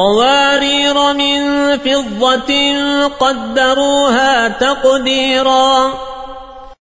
قوارير من فضة قدروها تقديرا